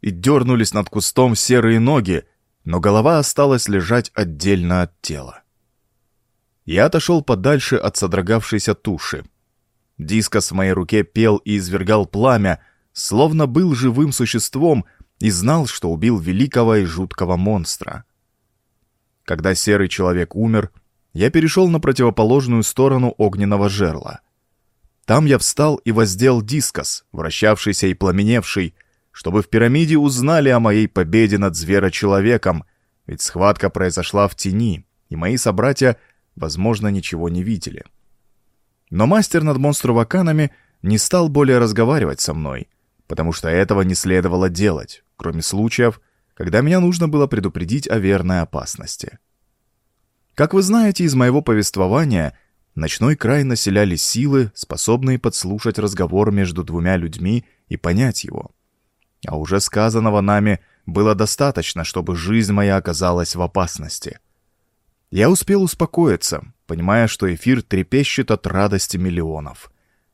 и дернулись над кустом серые ноги, но голова осталась лежать отдельно от тела. Я отошел подальше от содрогавшейся туши. Дискос в моей руке пел и извергал пламя, словно был живым существом и знал, что убил великого и жуткого монстра. Когда серый человек умер, я перешел на противоположную сторону огненного жерла. Там я встал и воздел дискос, вращавшийся и пламеневший, чтобы в пирамиде узнали о моей победе над зверочеловеком, ведь схватка произошла в тени, и мои собратья, возможно, ничего не видели. Но мастер над монструваканами не стал более разговаривать со мной, потому что этого не следовало делать, кроме случаев, когда меня нужно было предупредить о верной опасности. Как вы знаете из моего повествования, ночной край населяли силы, способные подслушать разговор между двумя людьми и понять его. А уже сказанного нами было достаточно, чтобы жизнь моя оказалась в опасности. Я успел успокоиться, понимая, что эфир трепещет от радости миллионов.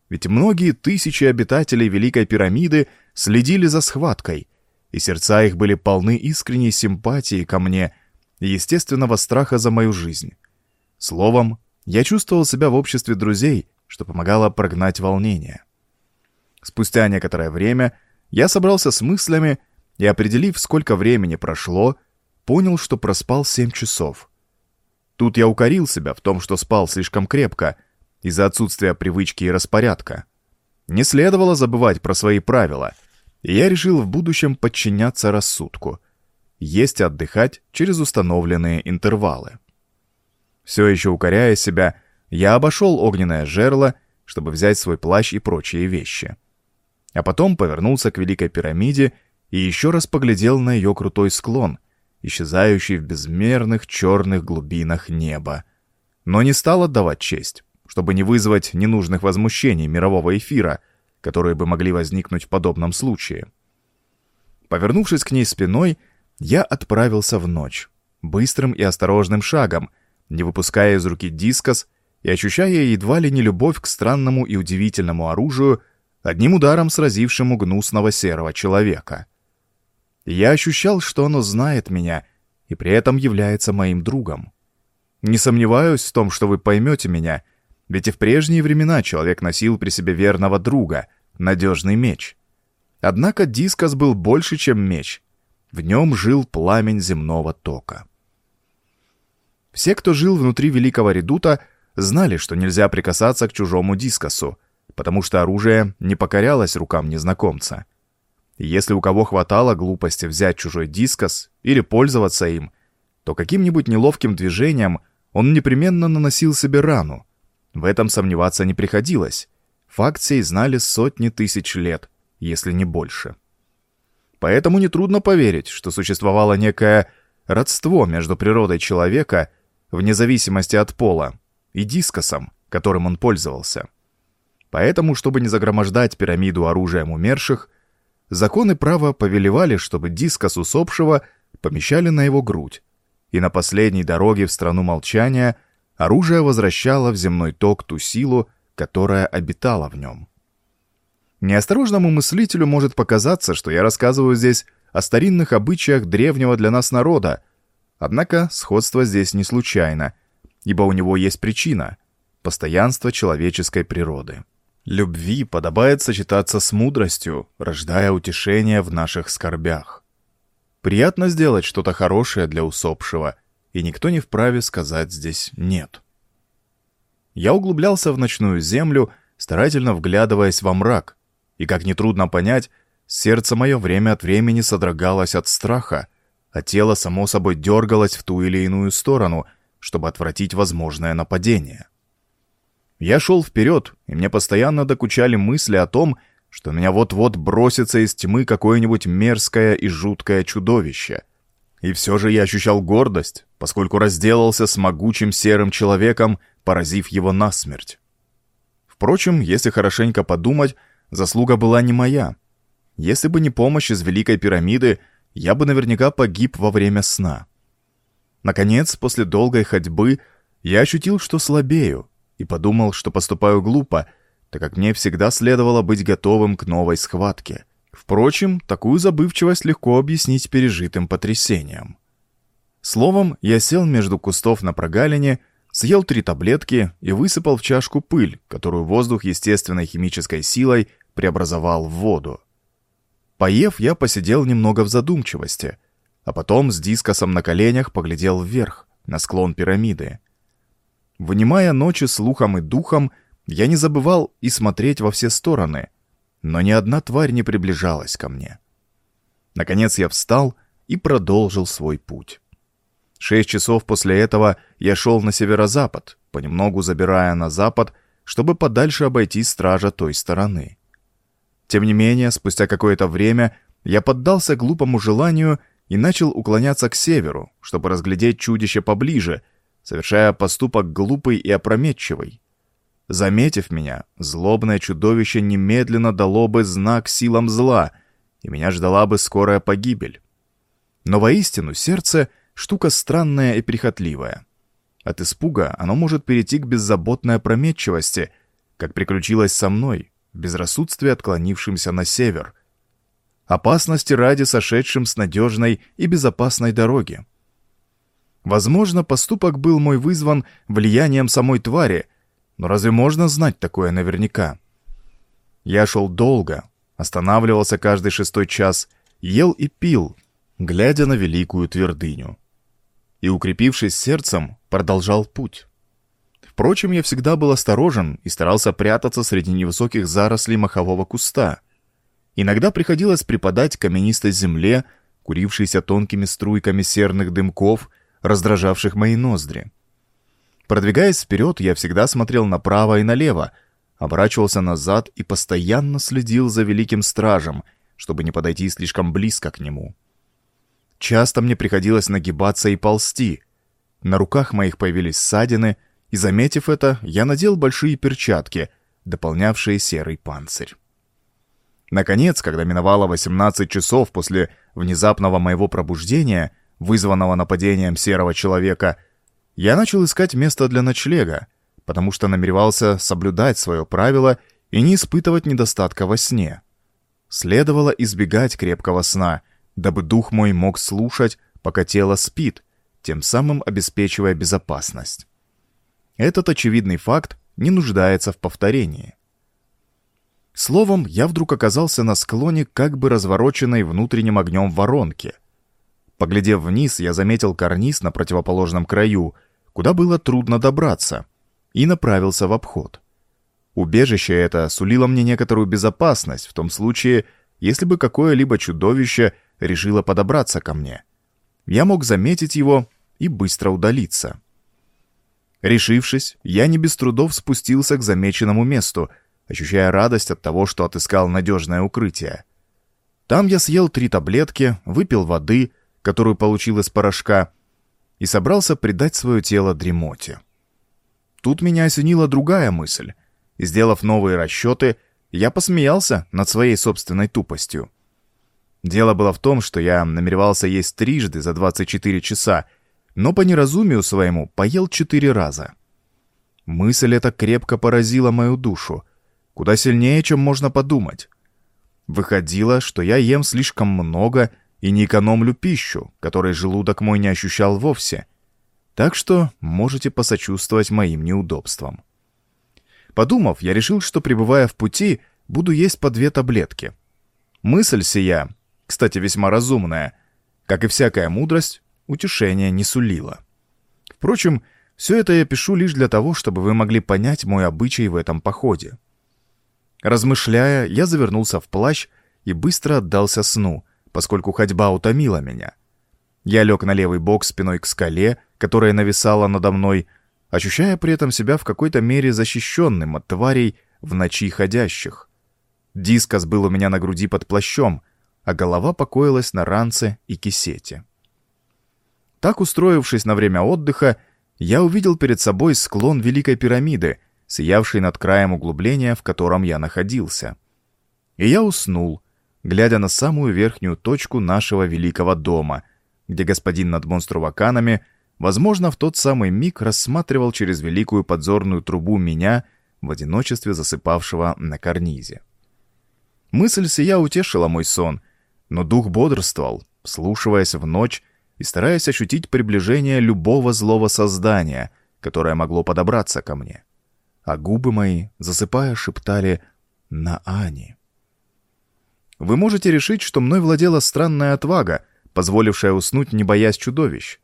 Ведь многие тысячи обитателей Великой пирамиды следили за схваткой, и сердца их были полны искренней симпатии ко мне и естественного страха за мою жизнь. Словом, я чувствовал себя в обществе друзей, что помогало прогнать волнение. Спустя некоторое время я собрался с мыслями и, определив, сколько времени прошло, понял, что проспал семь часов. Тут я укорил себя в том, что спал слишком крепко, из-за отсутствия привычки и распорядка. Не следовало забывать про свои правила, и я решил в будущем подчиняться рассудку, есть и отдыхать через установленные интервалы. Все еще укоряя себя, я обошел огненное жерло, чтобы взять свой плащ и прочие вещи а потом повернулся к Великой пирамиде и еще раз поглядел на ее крутой склон, исчезающий в безмерных черных глубинах неба. Но не стал отдавать честь, чтобы не вызвать ненужных возмущений мирового эфира, которые бы могли возникнуть в подобном случае. Повернувшись к ней спиной, я отправился в ночь, быстрым и осторожным шагом, не выпуская из руки дискос и ощущая едва ли не любовь к странному и удивительному оружию, одним ударом сразившему гнусного серого человека. Я ощущал, что оно знает меня и при этом является моим другом. Не сомневаюсь в том, что вы поймете меня, ведь и в прежние времена человек носил при себе верного друга, надежный меч. Однако дискос был больше, чем меч. В нем жил пламень земного тока. Все, кто жил внутри Великого Редута, знали, что нельзя прикасаться к чужому дискосу, потому что оружие не покорялось рукам незнакомца. Если у кого хватало глупости взять чужой дискос или пользоваться им, то каким-нибудь неловким движением он непременно наносил себе рану. В этом сомневаться не приходилось. Сей знали сотни тысяч лет, если не больше. Поэтому нетрудно поверить, что существовало некое родство между природой человека, вне зависимости от пола, и дискосом, которым он пользовался. Поэтому, чтобы не загромождать пирамиду оружием умерших, законы права повелевали, чтобы дискос усопшего помещали на его грудь, и на последней дороге в страну молчания оружие возвращало в земной ток ту силу, которая обитала в нем. Неосторожному мыслителю может показаться, что я рассказываю здесь о старинных обычаях древнего для нас народа, однако сходство здесь не случайно, ибо у него есть причина — постоянство человеческой природы. Любви подобает сочетаться с мудростью, рождая утешение в наших скорбях. Приятно сделать что-то хорошее для усопшего, и никто не вправе сказать здесь «нет». Я углублялся в ночную землю, старательно вглядываясь во мрак, и, как нетрудно понять, сердце мое время от времени содрогалось от страха, а тело само собой дергалось в ту или иную сторону, чтобы отвратить возможное нападение. Я шел вперед, и мне постоянно докучали мысли о том, что меня вот-вот бросится из тьмы какое-нибудь мерзкое и жуткое чудовище. И все же я ощущал гордость, поскольку разделался с могучим серым человеком, поразив его насмерть. Впрочем, если хорошенько подумать, заслуга была не моя. Если бы не помощь из Великой пирамиды, я бы наверняка погиб во время сна. Наконец, после долгой ходьбы, я ощутил, что слабею, и подумал, что поступаю глупо, так как мне всегда следовало быть готовым к новой схватке, Впрочем, такую забывчивость легко объяснить пережитым потрясением. Словом, я сел между кустов на прогалине, съел три таблетки и высыпал в чашку пыль, которую воздух естественной химической силой преобразовал в воду. Поев, я посидел немного в задумчивости, а потом с дискосом на коленях поглядел вверх, на склон пирамиды. Вынимая ночи слухом и духом, я не забывал и смотреть во все стороны, но ни одна тварь не приближалась ко мне. Наконец я встал и продолжил свой путь. Шесть часов после этого я шел на северо-запад, понемногу забирая на запад, чтобы подальше обойти стража той стороны. Тем не менее, спустя какое-то время я поддался глупому желанию и начал уклоняться к северу, чтобы разглядеть чудище поближе, совершая поступок глупый и опрометчивый. Заметив меня, злобное чудовище немедленно дало бы знак силам зла, и меня ждала бы скорая погибель. Но воистину сердце — штука странная и прихотливая. От испуга оно может перейти к беззаботной опрометчивости, как приключилось со мной, в безрассудстве отклонившимся на север. Опасности ради сошедшим с надежной и безопасной дороги. Возможно, поступок был мой вызван влиянием самой твари — но разве можно знать такое наверняка? Я шел долго, останавливался каждый шестой час, ел и пил, глядя на великую твердыню. И, укрепившись сердцем, продолжал путь. Впрочем, я всегда был осторожен и старался прятаться среди невысоких зарослей махового куста. Иногда приходилось припадать к каменистой земле, курившейся тонкими струйками серных дымков, раздражавших мои ноздри. Продвигаясь вперед, я всегда смотрел направо и налево, оборачивался назад и постоянно следил за великим стражем, чтобы не подойти слишком близко к нему. Часто мне приходилось нагибаться и ползти. На руках моих появились ссадины, и, заметив это, я надел большие перчатки, дополнявшие серый панцирь. Наконец, когда миновало 18 часов после внезапного моего пробуждения, вызванного нападением серого человека, я начал искать место для ночлега, потому что намеревался соблюдать свое правило и не испытывать недостатка во сне. Следовало избегать крепкого сна, дабы дух мой мог слушать, пока тело спит, тем самым обеспечивая безопасность. Этот очевидный факт не нуждается в повторении. Словом, я вдруг оказался на склоне как бы развороченной внутренним огнем воронки. Поглядев вниз, я заметил карниз на противоположном краю — куда было трудно добраться, и направился в обход. Убежище это сулило мне некоторую безопасность в том случае, если бы какое-либо чудовище решило подобраться ко мне. Я мог заметить его и быстро удалиться. Решившись, я не без трудов спустился к замеченному месту, ощущая радость от того, что отыскал надежное укрытие. Там я съел три таблетки, выпил воды, которую получил из порошка, и собрался предать свое тело дремоте. Тут меня осенила другая мысль, и, сделав новые расчеты, я посмеялся над своей собственной тупостью. Дело было в том, что я намеревался есть трижды за 24 часа, но по неразумию своему поел четыре раза. Мысль эта крепко поразила мою душу, куда сильнее, чем можно подумать. Выходило, что я ем слишком много и не экономлю пищу, которой желудок мой не ощущал вовсе. Так что можете посочувствовать моим неудобствам. Подумав, я решил, что, пребывая в пути, буду есть по две таблетки. Мысль сия, кстати, весьма разумная, как и всякая мудрость, утешения не сулила. Впрочем, все это я пишу лишь для того, чтобы вы могли понять мой обычай в этом походе. Размышляя, я завернулся в плащ и быстро отдался сну — поскольку ходьба утомила меня. Я лег на левый бок спиной к скале, которая нависала надо мной, ощущая при этом себя в какой-то мере защищенным от тварей в ночи ходящих. Дискос был у меня на груди под плащом, а голова покоилась на ранце и кисете. Так, устроившись на время отдыха, я увидел перед собой склон Великой пирамиды, сиявший над краем углубления, в котором я находился. И я уснул, глядя на самую верхнюю точку нашего великого дома, где господин над монструваканами, возможно, в тот самый миг рассматривал через великую подзорную трубу меня в одиночестве засыпавшего на карнизе. Мысль сия утешила мой сон, но дух бодрствовал, слушаясь в ночь и стараясь ощутить приближение любого злого создания, которое могло подобраться ко мне. А губы мои, засыпая, шептали «на Ани». Вы можете решить, что мной владела странная отвага, позволившая уснуть, не боясь чудовищ.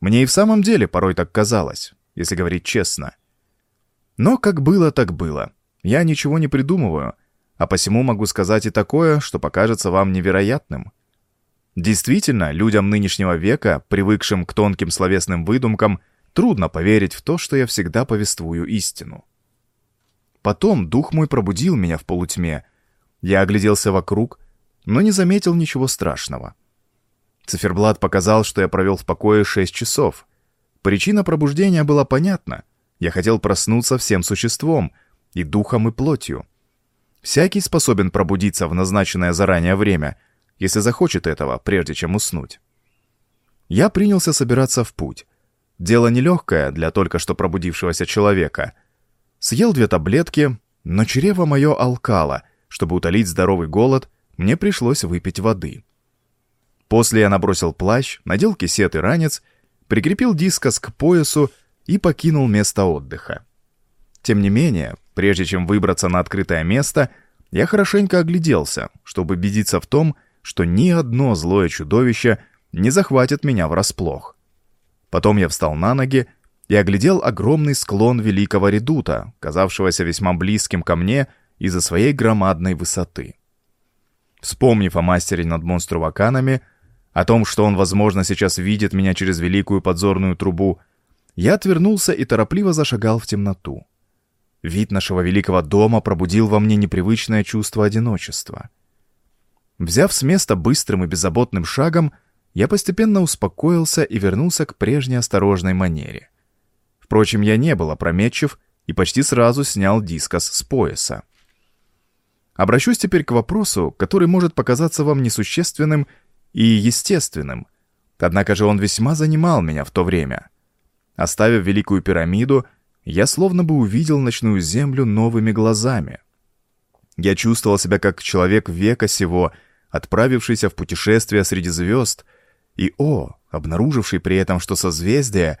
Мне и в самом деле порой так казалось, если говорить честно. Но как было, так было. Я ничего не придумываю, а посему могу сказать и такое, что покажется вам невероятным. Действительно, людям нынешнего века, привыкшим к тонким словесным выдумкам, трудно поверить в то, что я всегда повествую истину. Потом дух мой пробудил меня в полутьме. Я огляделся вокруг, но не заметил ничего страшного. Циферблат показал, что я провел в покое шесть часов. Причина пробуждения была понятна. Я хотел проснуться всем существом, и духом, и плотью. Всякий способен пробудиться в назначенное заранее время, если захочет этого, прежде чем уснуть. Я принялся собираться в путь. Дело нелегкое для только что пробудившегося человека. Съел две таблетки, но чрево мое алкало. Чтобы утолить здоровый голод, мне пришлось выпить воды. После я набросил плащ, надел кисет и ранец, прикрепил дискос к поясу и покинул место отдыха. Тем не менее, прежде чем выбраться на открытое место, я хорошенько огляделся, чтобы убедиться в том, что ни одно злое чудовище не захватит меня врасплох. Потом я встал на ноги и оглядел огромный склон великого редута, казавшегося весьма близким ко мне из-за своей громадной высоты. Вспомнив о мастере над монструваканами, о том, что он, возможно, сейчас видит меня через великую подзорную трубу, я отвернулся и торопливо зашагал в темноту. Вид нашего великого дома пробудил во мне непривычное чувство одиночества. Взяв с места быстрым и беззаботным шагом, я постепенно успокоился и вернулся к прежней осторожной манере. Впрочем, я не был опрометчив и почти сразу снял дискос с пояса. Обращусь теперь к вопросу, который может показаться вам несущественным и естественным, однако же он весьма занимал меня в то время. Оставив Великую пирамиду, я словно бы увидел ночную землю новыми глазами. Я чувствовал себя как человек века сего, отправившийся в путешествие среди звезд, и, о, обнаруживший при этом, что созвездия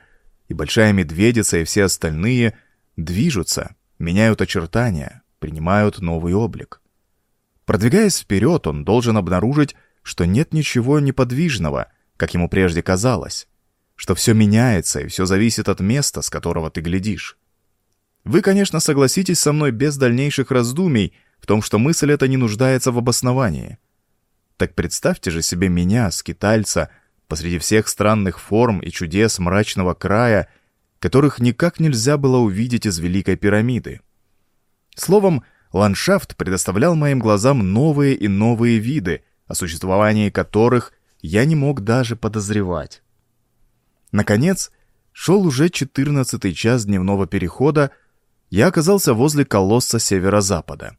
и Большая Медведица и все остальные движутся, меняют очертания, принимают новый облик. Продвигаясь вперед, он должен обнаружить, что нет ничего неподвижного, как ему прежде казалось что все меняется и все зависит от места, с которого ты глядишь. Вы, конечно, согласитесь со мной без дальнейших раздумий в том, что мысль эта не нуждается в обосновании. Так представьте же себе меня, скитальца, посреди всех странных форм и чудес мрачного края, которых никак нельзя было увидеть из Великой пирамиды. Словом, ландшафт предоставлял моим глазам новые и новые виды, о существовании которых я не мог даже подозревать. Наконец, шел уже четырнадцатый час дневного перехода, я оказался возле колосса северо-запада.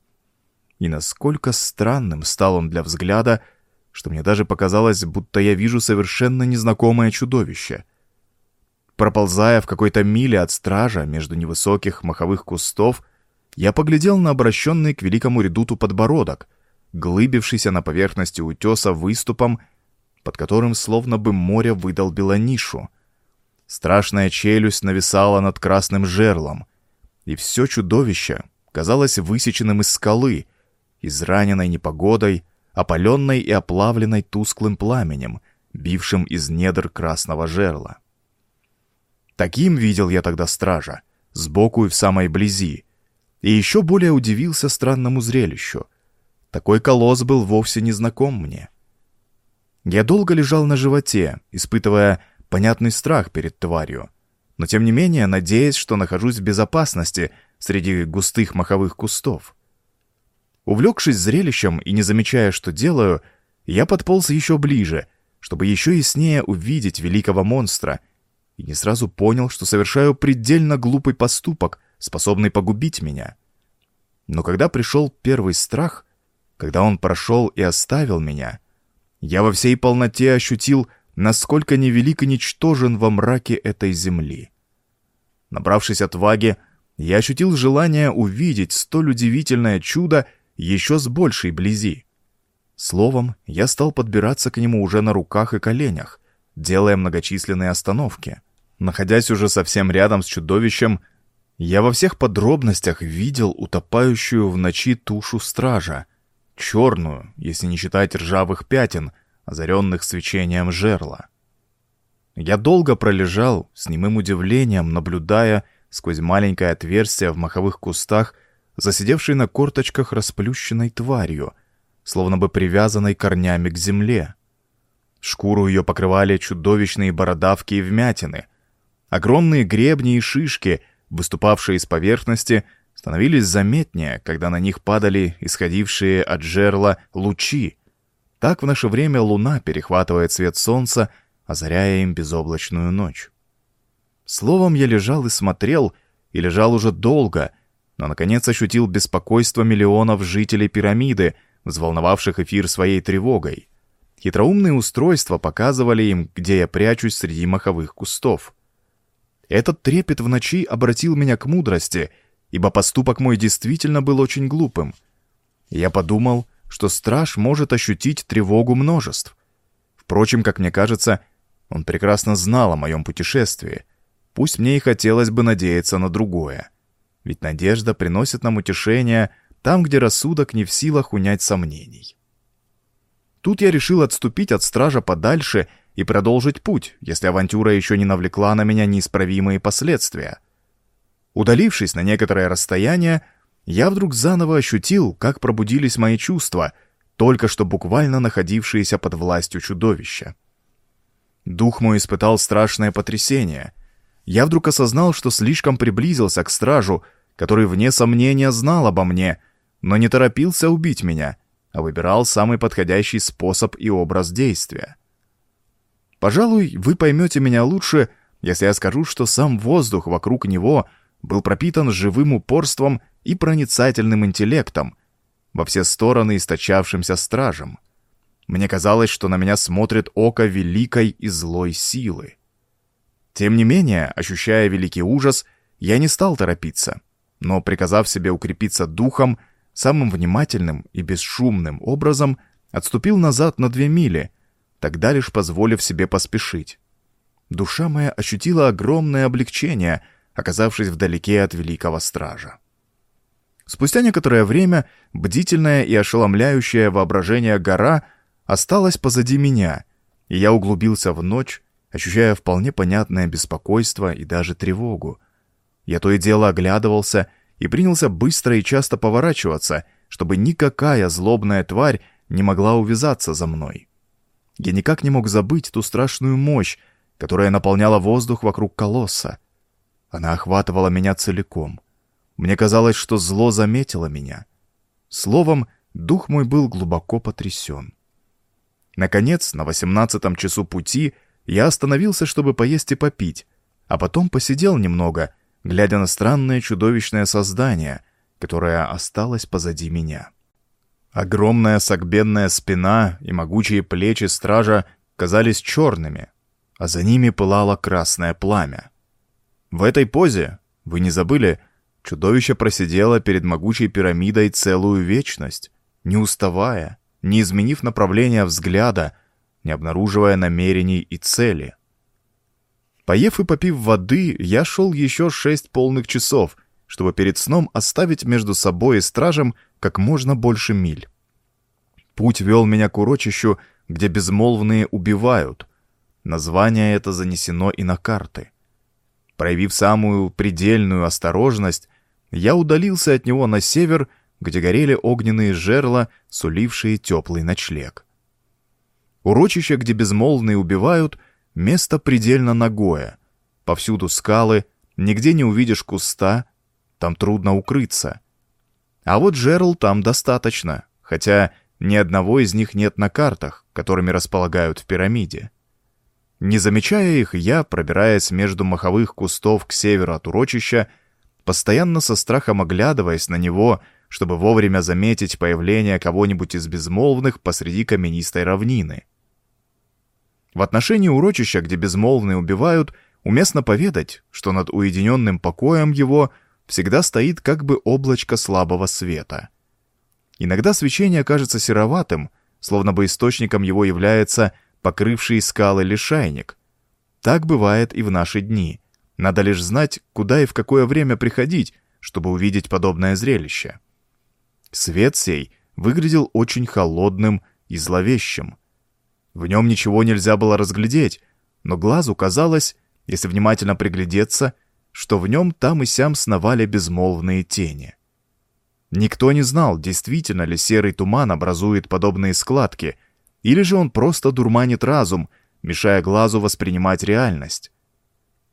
И насколько странным стал он для взгляда, что мне даже показалось, будто я вижу совершенно незнакомое чудовище. Проползая в какой-то миле от стража между невысоких маховых кустов, я поглядел на обращенный к великому редуту подбородок, глыбившийся на поверхности утеса выступом, под которым словно бы море выдолбило нишу — Страшная челюсть нависала над красным жерлом, и все чудовище казалось высеченным из скалы, израненной непогодой, опаленной и оплавленной тусклым пламенем, бившим из недр красного жерла. Таким видел я тогда стража, сбоку и в самой близи, и еще более удивился странному зрелищу. Такой колосс был вовсе не знаком мне. Я долго лежал на животе, испытывая понятный страх перед тварью, но тем не менее надеясь, что нахожусь в безопасности среди густых маховых кустов. Увлекшись зрелищем и не замечая, что делаю, я подполз еще ближе, чтобы еще яснее увидеть великого монстра, и не сразу понял, что совершаю предельно глупый поступок, способный погубить меня. Но когда пришел первый страх, когда он прошел и оставил меня, я во всей полноте ощутил насколько невелик и ничтожен во мраке этой земли. Набравшись отваги, я ощутил желание увидеть столь удивительное чудо еще с большей близи. Словом, я стал подбираться к нему уже на руках и коленях, делая многочисленные остановки. Находясь уже совсем рядом с чудовищем, я во всех подробностях видел утопающую в ночи тушу стража, черную, если не считать ржавых пятен, озаренных свечением жерла. Я долго пролежал, с немым удивлением, наблюдая сквозь маленькое отверстие в маховых кустах, засидевшей на корточках расплющенной тварью, словно бы привязанной корнями к земле. Шкуру ее покрывали чудовищные бородавки и вмятины. Огромные гребни и шишки, выступавшие из поверхности, становились заметнее, когда на них падали исходившие от жерла лучи. Так в наше время луна перехватывает свет солнца, озаряя им безоблачную ночь. Словом, я лежал и смотрел, и лежал уже долго, но, наконец, ощутил беспокойство миллионов жителей пирамиды, взволновавших эфир своей тревогой. Хитроумные устройства показывали им, где я прячусь среди маховых кустов. Этот трепет в ночи обратил меня к мудрости, ибо поступок мой действительно был очень глупым. Я подумал, что страж может ощутить тревогу множеств. Впрочем, как мне кажется, он прекрасно знал о моем путешествии. Пусть мне и хотелось бы надеяться на другое. Ведь надежда приносит нам утешение там, где рассудок не в силах унять сомнений. Тут я решил отступить от стража подальше и продолжить путь, если авантюра еще не навлекла на меня неисправимые последствия. Удалившись на некоторое расстояние, я вдруг заново ощутил, как пробудились мои чувства, только что буквально находившиеся под властью чудовища. Дух мой испытал страшное потрясение. Я вдруг осознал, что слишком приблизился к стражу, который, вне сомнения, знал обо мне, но не торопился убить меня, а выбирал самый подходящий способ и образ действия. Пожалуй, вы поймете меня лучше, если я скажу, что сам воздух вокруг него был пропитан живым упорством и проницательным интеллектом, во все стороны источавшимся стражем. Мне казалось, что на меня смотрит око великой и злой силы. Тем не менее, ощущая великий ужас, я не стал торопиться, но, приказав себе укрепиться духом, самым внимательным и бесшумным образом отступил назад на две мили, тогда лишь позволив себе поспешить. Душа моя ощутила огромное облегчение, оказавшись вдалеке от великого стража. Спустя некоторое время бдительная и ошеломляющая воображение гора осталась позади меня, и я углубился в ночь, ощущая вполне понятное беспокойство и даже тревогу. Я то и дело оглядывался и принялся быстро и часто поворачиваться, чтобы никакая злобная тварь не могла увязаться за мной. Я никак не мог забыть ту страшную мощь, которая наполняла воздух вокруг колосса. Она охватывала меня целиком. Мне казалось, что зло заметило меня. Словом, дух мой был глубоко потрясен. Наконец, на восемнадцатом часу пути я остановился, чтобы поесть и попить, а потом посидел немного, глядя на странное чудовищное создание, которое осталось позади меня. Огромная согбенная спина и могучие плечи стража казались черными, а за ними пылало красное пламя. В этой позе, вы не забыли, чудовище просидело перед могучей пирамидой целую вечность, не уставая, не изменив направления взгляда, не обнаруживая намерений и цели. Поев и попив воды, я шел еще шесть полных часов, чтобы перед сном оставить между собой и стражем как можно больше миль. Путь вел меня к урочищу, где безмолвные убивают. Название это занесено и на карты. Проявив самую предельную осторожность, я удалился от него на север где горели огненные жерла, сулившие теплый ночлег. Урочище, где безмолвные убивают, место предельно нагое. Повсюду скалы, нигде не увидишь куста, там трудно укрыться. А вот жерл там достаточно, хотя ни одного из них нет на картах, которыми располагают в пирамиде. Не замечая их, я, пробираясь между маховых кустов к северу от урочища, постоянно со страхом оглядываясь на него, чтобы вовремя заметить появление кого-нибудь из безмолвных посреди каменистой равнины. В отношении урочища, где безмолвные убивают, уместно поведать, что над уединенным покоем его всегда стоит как бы облачко слабого света. Иногда свечение кажется сероватым, словно бы источником его является покрывший скалы лишайник. Так бывает и в наши дни. Надо лишь знать, куда и в какое время приходить, чтобы увидеть подобное зрелище. Свет сей выглядел очень холодным и зловещим. В нем ничего нельзя было разглядеть, но глазу казалось, если внимательно приглядеться, что в нем там и сям сновали безмолвные тени. Никто не знал, действительно ли серый туман образует подобные складки, или же он просто дурманит разум, мешая глазу воспринимать реальность.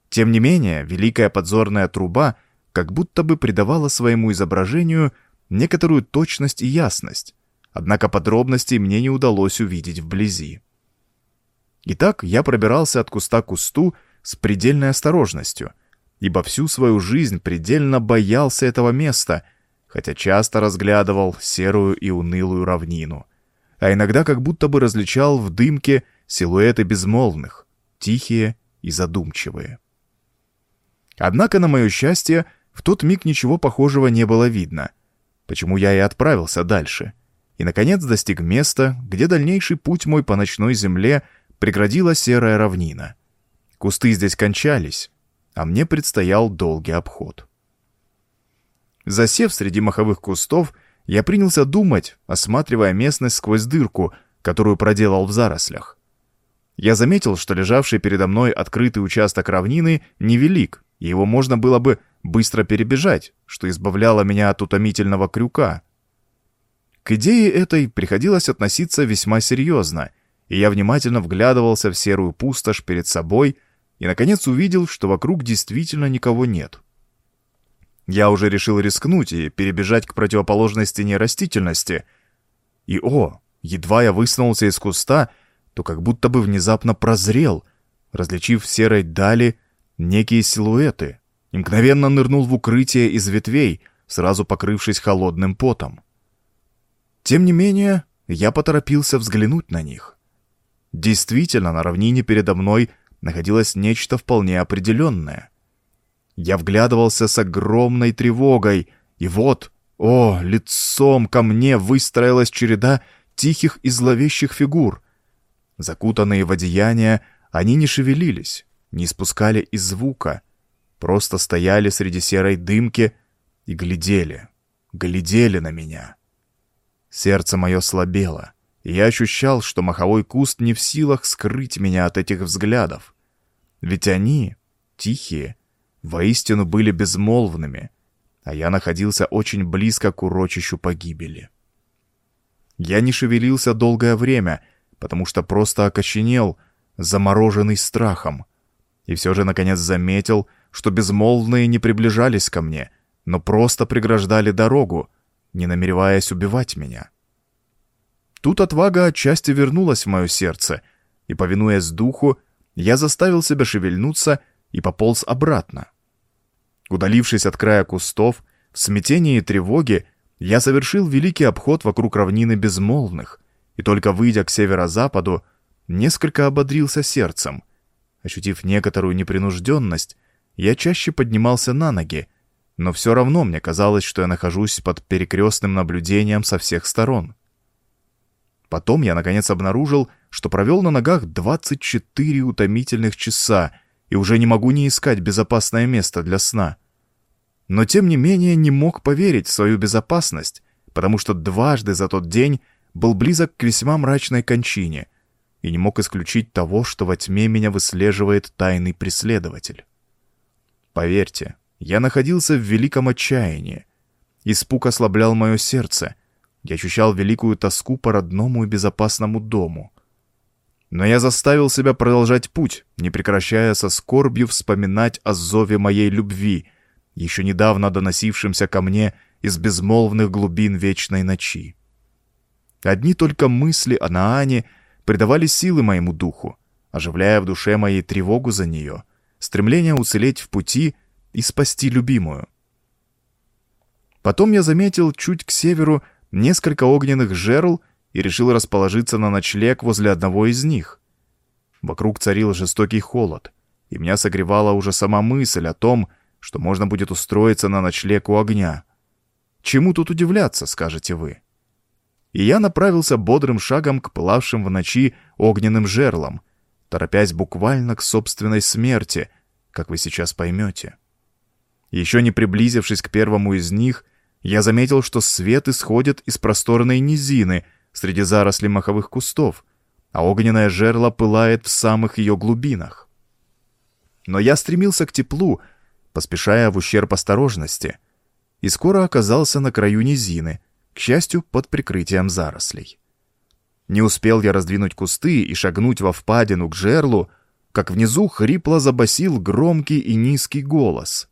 Тем не менее, великая подзорная труба как будто бы придавала своему изображению некоторую точность и ясность, однако подробностей мне не удалось увидеть вблизи. Итак, я пробирался от куста к кусту с предельной осторожностью, ибо всю свою жизнь предельно боялся этого места, хотя часто разглядывал серую и унылую равнину, а иногда как будто бы различал в дымке силуэты безмолвных, тихие и задумчивые. Однако, на мое счастье, в тот миг ничего похожего не было видно, почему я и отправился дальше, и, наконец, достиг места, где дальнейший путь мой по ночной земле — преградила серая равнина. Кусты здесь кончались, а мне предстоял долгий обход. Засев среди маховых кустов, я принялся думать, осматривая местность сквозь дырку, которую проделал в зарослях. Я заметил, что лежавший передо мной открытый участок равнины невелик, и его можно было бы быстро перебежать, что избавляло меня от утомительного крюка. К идее этой приходилось относиться весьма серьезно, и я внимательно вглядывался в серую пустошь перед собой и, наконец, увидел, что вокруг действительно никого нет. Я уже решил рискнуть и перебежать к противоположной стене растительности. И, о, едва я высунулся из куста, то как будто бы внезапно прозрел, различив в серой дали некие силуэты, и мгновенно нырнул в укрытие из ветвей, сразу покрывшись холодным потом. Тем не менее, я поторопился взглянуть на них. Действительно, на равнине передо мной находилось нечто вполне определенное. Я вглядывался с огромной тревогой, и вот, о, лицом ко мне выстроилась череда тихих и зловещих фигур. Закутанные в одеяния, они не шевелились, не испускали и звука, просто стояли среди серой дымки и глядели, глядели на меня. Сердце мое слабело — я ощущал, что маховой куст не в силах скрыть меня от этих взглядов. Ведь они, тихие, воистину были безмолвными, а я находился очень близко к урочищу погибели. Я не шевелился долгое время, потому что просто окоченел, замороженный страхом, и все же наконец заметил, что безмолвные не приближались ко мне, но просто преграждали дорогу, не намереваясь убивать меня. Тут отвага отчасти вернулась в мое сердце, и, повинуясь духу, я заставил себя шевельнуться и пополз обратно. Удалившись от края кустов, в смятении и тревоге, я совершил великий обход вокруг равнины безмолвных, и только выйдя к северо-западу, несколько ободрился сердцем. Ощутив некоторую непринужденность, я чаще поднимался на ноги, но все равно мне казалось, что я нахожусь под перекрестным наблюдением со всех сторон. Потом я наконец обнаружил, что провел на ногах 24 утомительных часа и уже не могу не искать безопасное место для сна. Но тем не менее не мог поверить в свою безопасность, потому что дважды за тот день был близок к весьма мрачной кончине и не мог исключить того, что во тьме меня выслеживает тайный преследователь. Поверьте, я находился в великом отчаянии. Испуг ослаблял мое сердце, я ощущал великую тоску по родному и безопасному дому. Но я заставил себя продолжать путь, не прекращая со скорбью вспоминать о зове моей любви, еще недавно доносившемся ко мне из безмолвных глубин вечной ночи. Одни только мысли о Наане придавали силы моему духу, оживляя в душе моей тревогу за нее, стремление уцелеть в пути и спасти любимую. Потом я заметил чуть к северу несколько огненных жерл и решил расположиться на ночлег возле одного из них. Вокруг царил жестокий холод, и меня согревала уже сама мысль о том, что можно будет устроиться на ночлег у огня. Чему тут удивляться, скажете вы? и я направился бодрым шагом к плавшим в ночи огненным жерлам, торопясь буквально к собственной смерти, как вы сейчас поймете. Еще не приблизившись к первому из них, я заметил, что свет исходит из просторной низины среди зарослей маховых кустов, а огненное жерло пылает в самых ее глубинах. Но я стремился к теплу, поспешая в ущерб осторожности, и скоро оказался на краю низины, к счастью, под прикрытием зарослей. Не успел я раздвинуть кусты и шагнуть во впадину к жерлу, как внизу хрипло забасил громкий и низкий голос.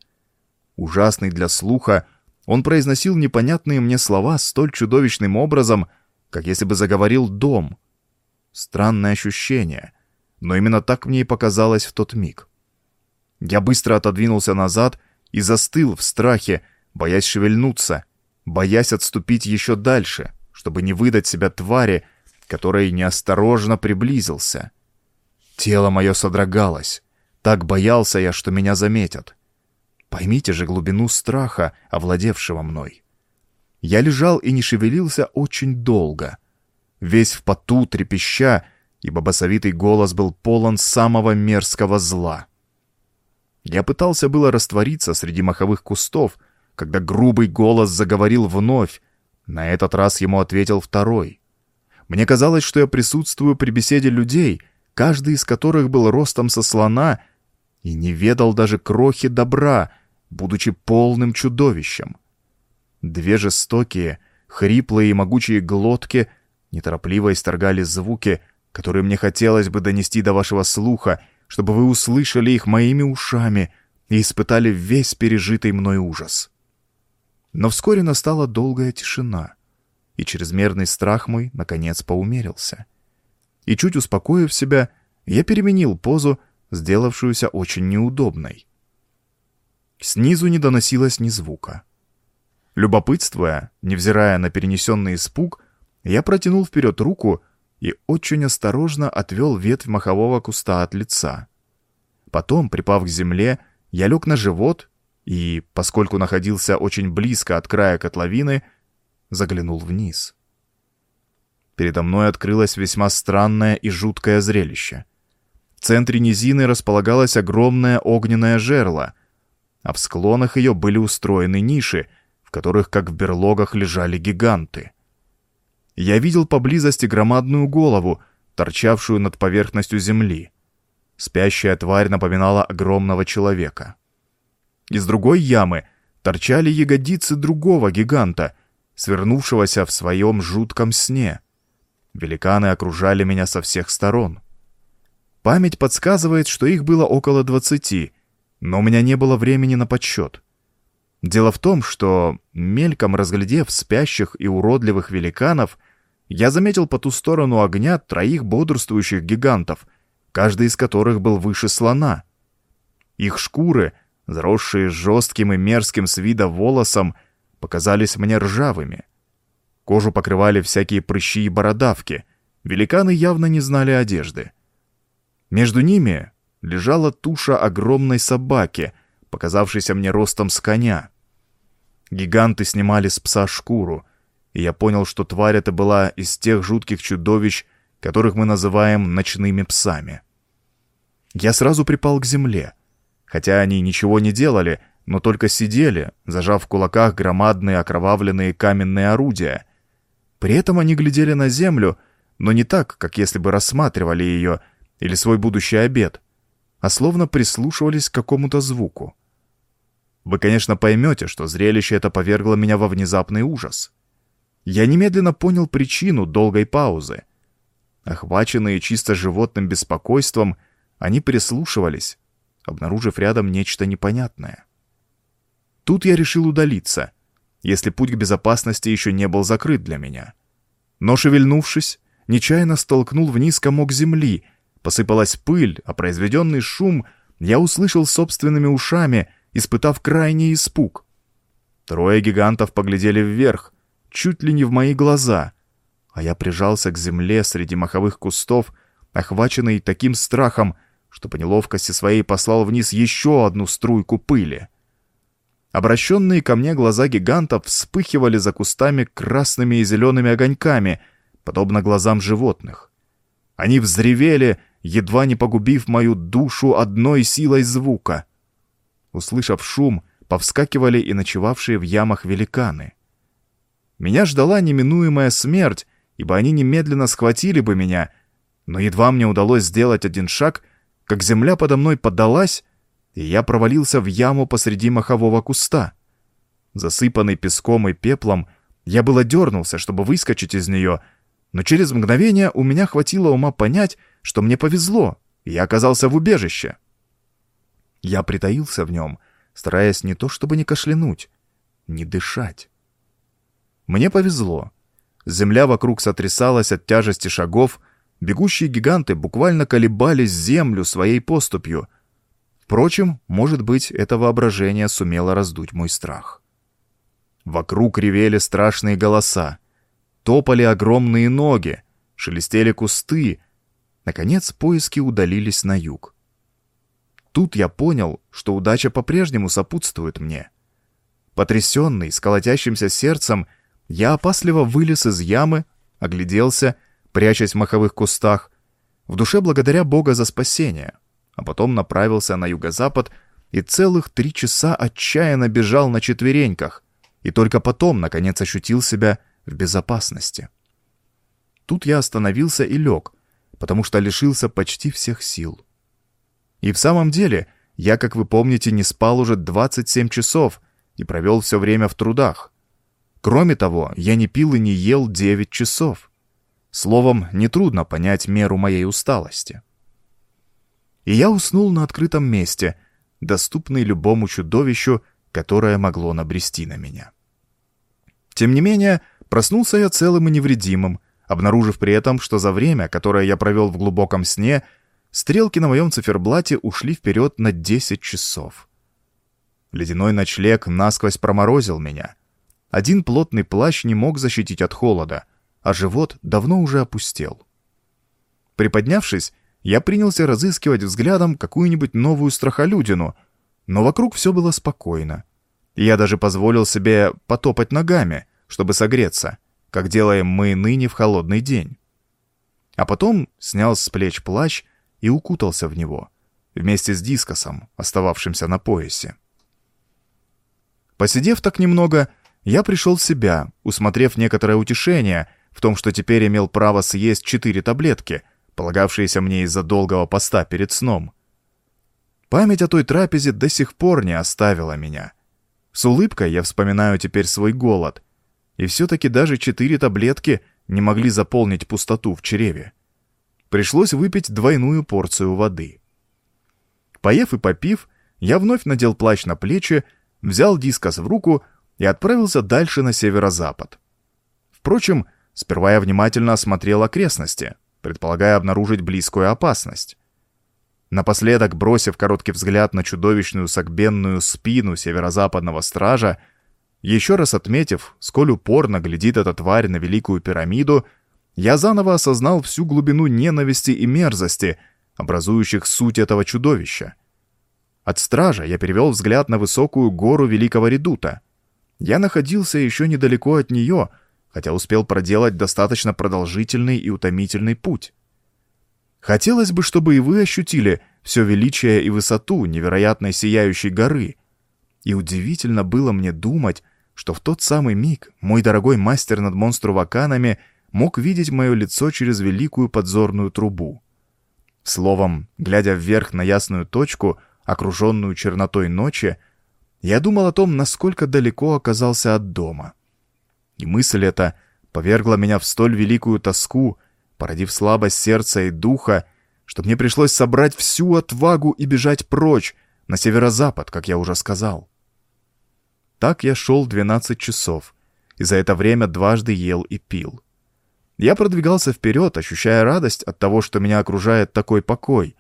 Ужасный для слуха, он произносил непонятные мне слова столь чудовищным образом, как если бы заговорил дом. Странное ощущение, но именно так мне и показалось в тот миг. Я быстро отодвинулся назад и застыл в страхе, боясь шевельнуться, боясь отступить еще дальше, чтобы не выдать себя твари, которой неосторожно приблизился. Тело мое содрогалось. Так боялся я, что меня заметят. Поймите же глубину страха, овладевшего мной. Я лежал и не шевелился очень долго. Весь в поту, трепеща, ибо басовитый голос был полон самого мерзкого зла. Я пытался было раствориться среди маховых кустов, когда грубый голос заговорил вновь. На этот раз ему ответил второй. Мне казалось, что я присутствую при беседе людей, каждый из которых был ростом со слона и не ведал даже крохи добра, будучи полным чудовищем. Две жестокие, хриплые и могучие глотки неторопливо исторгали звуки, которые мне хотелось бы донести до вашего слуха, чтобы вы услышали их моими ушами и испытали весь пережитый мной ужас. Но вскоре настала долгая тишина, и чрезмерный страх мой, наконец, поумерился. И чуть успокоив себя, я переменил позу, сделавшуюся очень неудобной. Снизу не доносилось ни звука. Любопытствуя, невзирая на перенесенный испуг, я протянул вперед руку и очень осторожно отвел ветвь махового куста от лица. Потом, припав к земле, я лег на живот и, поскольку находился очень близко от края котловины, заглянул вниз. Передо мной открылось весьма странное и жуткое зрелище. В центре низины располагалось огромное огненное жерло, а в склонах ее были устроены ниши, в которых, как в берлогах, лежали гиганты. Я видел поблизости громадную голову, торчавшую над поверхностью земли. Спящая тварь напоминала огромного человека. Из другой ямы торчали ягодицы другого гиганта, свернувшегося в своем жутком сне. Великаны окружали меня со всех сторон. Память подсказывает, что их было около двадцати, но у меня не было времени на подсчет. Дело в том, что, мельком разглядев спящих и уродливых великанов, я заметил по ту сторону огня троих бодрствующих гигантов, каждый из которых был выше слона. Их шкуры — заросшие жестким и мерзким с вида волосом, показались мне ржавыми. Кожу покрывали всякие прыщи и бородавки. Великаны явно не знали одежды. Между ними лежала туша огромной собаки, показавшейся мне ростом с коня. Гиганты снимали с пса шкуру, и я понял, что тварь эта была из тех жутких чудовищ, которых мы называем ночными псами. Я сразу припал к земле — Хотя они ничего не делали, но только сидели, зажав в кулаках громадные окровавленные каменные орудия. При этом они глядели на землю, но не так, как если бы рассматривали ее или свой будущий обед, а словно прислушивались к какому-то звуку. Вы, конечно, поймете, что зрелище это повергло меня во внезапный ужас. Я немедленно понял причину долгой паузы. Охваченные чисто животным беспокойством, они прислушивались, обнаружив рядом нечто непонятное. Тут я решил удалиться, если путь к безопасности еще не был закрыт для меня. Но, шевельнувшись, нечаянно столкнул вниз комок земли, посыпалась пыль, а произведенный шум я услышал собственными ушами, испытав крайний испуг. Трое гигантов поглядели вверх, чуть ли не в мои глаза, а я прижался к земле среди маховых кустов, охваченный таким страхом, что по неловкости своей послал вниз еще одну струйку пыли. Обращенные ко мне глаза гигантов вспыхивали за кустами красными и зелеными огоньками, подобно глазам животных. Они взревели, едва не погубив мою душу одной силой звука. Услышав шум, повскакивали и ночевавшие в ямах великаны. Меня ждала неминуемая смерть, ибо они немедленно схватили бы меня, но едва мне удалось сделать один шаг, как земля подо мной подалась, и я провалился в яму посреди махового куста. Засыпанный песком и пеплом, я было дернулся, чтобы выскочить из нее, но через мгновение у меня хватило ума понять, что мне повезло, и я оказался в убежище. Я притаился в нем, стараясь не то чтобы не кашлянуть, не дышать. Мне повезло. Земля вокруг сотрясалась от тяжести шагов, бегущие гиганты буквально колебались землю своей поступью — Впрочем, может быть, это воображение сумело раздуть мой страх. Вокруг ревели страшные голоса, топали огромные ноги, шелестели кусты. Наконец поиски удалились на юг. Тут я понял, что удача по-прежнему сопутствует мне. Потрясенный, с колотящимся сердцем, я опасливо вылез из ямы, огляделся, прячась в маховых кустах, в душе благодаря Бога за спасение — а потом направился на юго-запад и целых три часа отчаянно бежал на четвереньках, и только потом, наконец, ощутил себя в безопасности. Тут я остановился и лег, потому что лишился почти всех сил. И в самом деле, я, как вы помните, не спал уже 27 часов и провел все время в трудах. Кроме того, я не пил и не ел 9 часов. Словом, нетрудно понять меру моей усталости и я уснул на открытом месте, доступный любому чудовищу, которое могло набрести на меня. Тем не менее, проснулся я целым и невредимым, обнаружив при этом, что за время, которое я провел в глубоком сне, стрелки на моем циферблате ушли вперед на 10 часов. Ледяной ночлег насквозь проморозил меня. Один плотный плащ не мог защитить от холода, а живот давно уже опустел. Приподнявшись, я принялся разыскивать взглядом какую-нибудь новую страхолюдину, но вокруг все было спокойно. я даже позволил себе потопать ногами, чтобы согреться, как делаем мы ныне в холодный день. А потом снял с плеч плащ и укутался в него, вместе с дискосом, остававшимся на поясе. Посидев так немного, я пришел в себя, усмотрев некоторое утешение в том, что теперь имел право съесть четыре таблетки — полагавшиеся мне из-за долгого поста перед сном. Память о той трапезе до сих пор не оставила меня. С улыбкой я вспоминаю теперь свой голод, и все-таки даже четыре таблетки не могли заполнить пустоту в чреве. Пришлось выпить двойную порцию воды. Поев и попив, я вновь надел плащ на плечи, взял дискос в руку и отправился дальше на северо-запад. Впрочем, сперва я внимательно осмотрел окрестности — предполагая обнаружить близкую опасность. Напоследок, бросив короткий взгляд на чудовищную согбенную спину северо-западного стража, еще раз отметив, сколь упорно глядит эта тварь на Великую пирамиду, я заново осознал всю глубину ненависти и мерзости, образующих суть этого чудовища. От стража я перевел взгляд на высокую гору Великого Редута. Я находился еще недалеко от нее — хотя успел проделать достаточно продолжительный и утомительный путь. Хотелось бы, чтобы и вы ощутили все величие и высоту невероятной сияющей горы. И удивительно было мне думать, что в тот самый миг мой дорогой мастер над монструваканами мог видеть мое лицо через великую подзорную трубу. Словом, глядя вверх на ясную точку, окруженную чернотой ночи, я думал о том, насколько далеко оказался от дома. И мысль эта повергла меня в столь великую тоску, породив слабость сердца и духа, что мне пришлось собрать всю отвагу и бежать прочь, на северо-запад, как я уже сказал. Так я шел 12 часов, и за это время дважды ел и пил. Я продвигался вперед, ощущая радость от того, что меня окружает такой покой,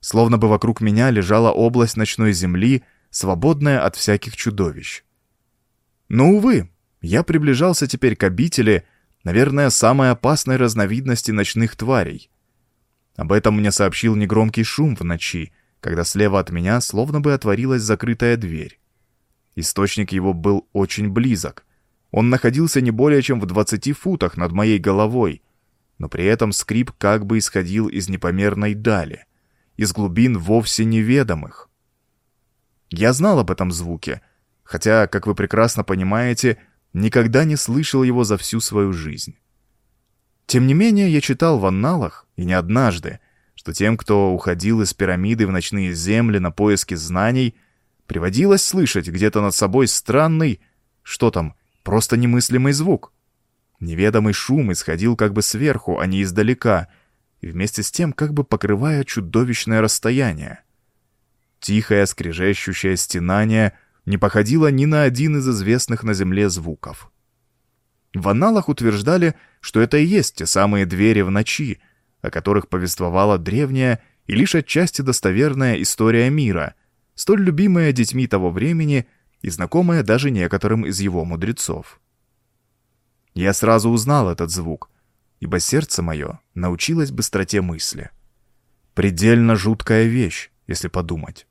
словно бы вокруг меня лежала область ночной земли, свободная от всяких чудовищ. Но, увы, я приближался теперь к обители, наверное, самой опасной разновидности ночных тварей. Об этом мне сообщил негромкий шум в ночи, когда слева от меня словно бы отворилась закрытая дверь. Источник его был очень близок. Он находился не более чем в 20 футах над моей головой, но при этом скрип как бы исходил из непомерной дали, из глубин вовсе неведомых. Я знал об этом звуке, хотя, как вы прекрасно понимаете, никогда не слышал его за всю свою жизнь. Тем не менее, я читал в анналах, и не однажды, что тем, кто уходил из пирамиды в ночные земли на поиски знаний, приводилось слышать где-то над собой странный, что там, просто немыслимый звук. Неведомый шум исходил как бы сверху, а не издалека, и вместе с тем как бы покрывая чудовищное расстояние. Тихое скрежещущее стенание не походило ни на один из известных на Земле звуков. В аналах утверждали, что это и есть те самые двери в ночи, о которых повествовала древняя и лишь отчасти достоверная история мира, столь любимая детьми того времени и знакомая даже некоторым из его мудрецов. Я сразу узнал этот звук, ибо сердце мое научилось быстроте мысли. Предельно жуткая вещь, если подумать.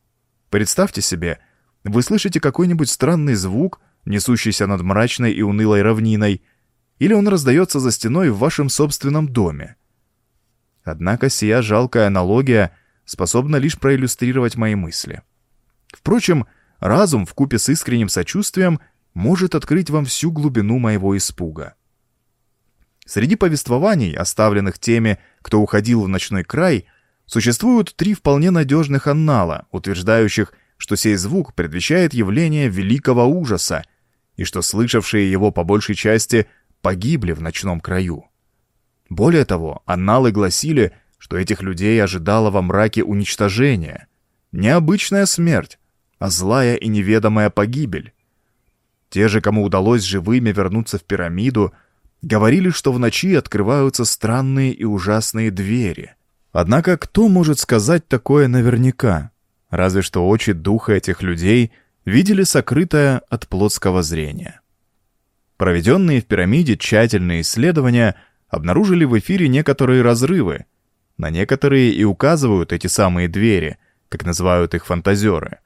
Представьте себе, вы слышите какой-нибудь странный звук, несущийся над мрачной и унылой равниной, или он раздается за стеной в вашем собственном доме. Однако сия жалкая аналогия способна лишь проиллюстрировать мои мысли. Впрочем, разум в купе с искренним сочувствием может открыть вам всю глубину моего испуга. Среди повествований, оставленных теми, кто уходил в ночной край, существуют три вполне надежных аннала, утверждающих, что сей звук предвещает явление великого ужаса, и что слышавшие его по большей части погибли в ночном краю. Более того, анналы гласили, что этих людей ожидало во мраке уничтожение. Не обычная смерть, а злая и неведомая погибель. Те же, кому удалось живыми вернуться в пирамиду, говорили, что в ночи открываются странные и ужасные двери. Однако кто может сказать такое наверняка? Разве что очи духа этих людей видели сокрытое от плотского зрения. Проведенные в пирамиде тщательные исследования обнаружили в эфире некоторые разрывы. На некоторые и указывают эти самые двери, как называют их фантазеры.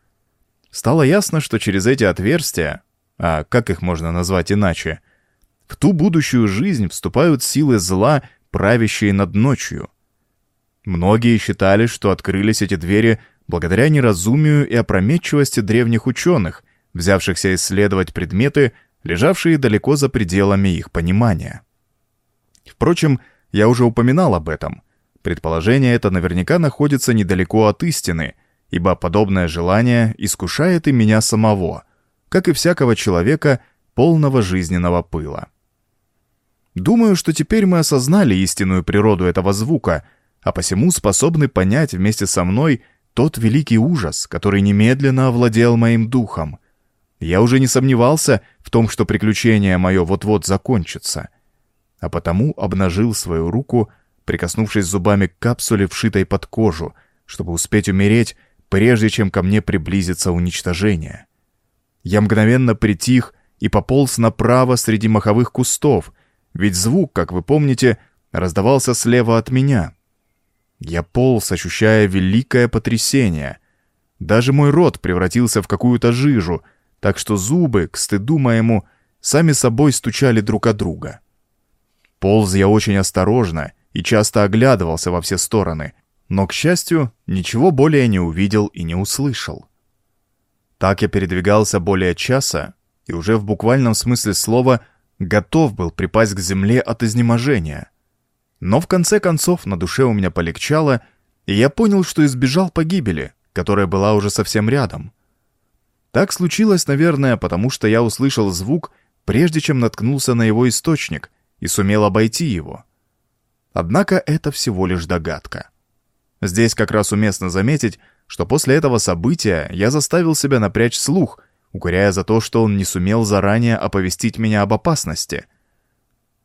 Стало ясно, что через эти отверстия, а как их можно назвать иначе, в ту будущую жизнь вступают силы зла, правящие над ночью. Многие считали, что открылись эти двери благодаря неразумию и опрометчивости древних ученых, взявшихся исследовать предметы, лежавшие далеко за пределами их понимания. Впрочем, я уже упоминал об этом. Предположение это наверняка находится недалеко от истины, ибо подобное желание искушает и меня самого, как и всякого человека, полного жизненного пыла. Думаю, что теперь мы осознали истинную природу этого звука, а посему способны понять вместе со мной тот великий ужас, который немедленно овладел моим духом. Я уже не сомневался в том, что приключение мое вот-вот закончится — а потому обнажил свою руку, прикоснувшись зубами к капсуле, вшитой под кожу, чтобы успеть умереть, прежде чем ко мне приблизится уничтожение. Я мгновенно притих и пополз направо среди маховых кустов, ведь звук, как вы помните, раздавался слева от меня. Я полз, ощущая великое потрясение. Даже мой рот превратился в какую-то жижу, так что зубы, к стыду моему, сами собой стучали друг от друга. Полз я очень осторожно и часто оглядывался во все стороны, но, к счастью, ничего более не увидел и не услышал. Так я передвигался более часа и уже в буквальном смысле слова готов был припасть к земле от изнеможения. Но в конце концов на душе у меня полегчало, и я понял, что избежал погибели, которая была уже совсем рядом. Так случилось, наверное, потому что я услышал звук, прежде чем наткнулся на его источник — и сумел обойти его. Однако это всего лишь догадка. Здесь как раз уместно заметить, что после этого события я заставил себя напрячь слух, укоряя за то, что он не сумел заранее оповестить меня об опасности.